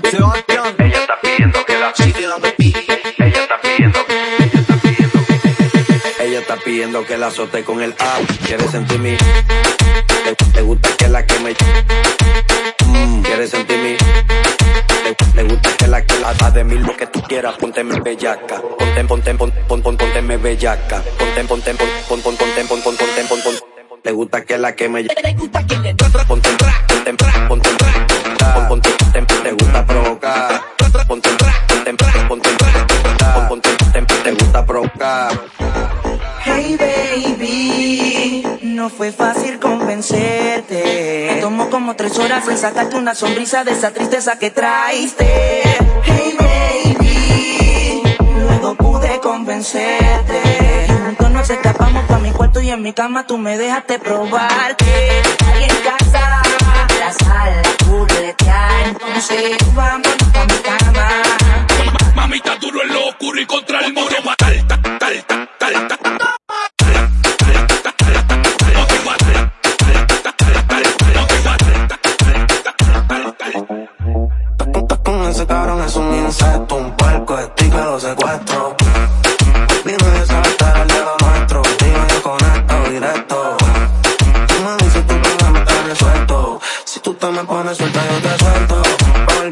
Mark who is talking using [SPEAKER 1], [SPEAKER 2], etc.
[SPEAKER 1] Ella está pidiendo que la
[SPEAKER 2] Sigue dando pi.
[SPEAKER 1] Ella está pidiendo Ella está pidiendo
[SPEAKER 3] Ella está pidiendo que la azote con el app. Quiere sentir mi. Le, le gusta que la queme. Mm, quiere sentir mi. Le, le gusta que la que la da de mil lo que tú quieras. Ponte mi bellaca. Ponte, ponte, ponte, ponte, ponte, mi bellaca. Ponte, ponte, ponte, ponte, ponte, ponte, ponte, ponte, ponte. Le gusta que la ponte, ponte, ponte, gusta provocar. Ponte, te gusta provocar.
[SPEAKER 4] Hey baby, no fue fácil convencerte. Tomó como tres horas en sacarte una sonrisa de esa tristeza que traiste. Hey baby, luego pude convencerte. Juntos nos escapamos pa' mi cuarto y en mi cama tú me dejaste probarte. Ahí en casa,
[SPEAKER 5] Mamita duro el locuro y contra el muro
[SPEAKER 6] tal, tal. Ese cabrón es un insecto, un de tigre secuestro si tú te me pones suelta yo te suelto. Por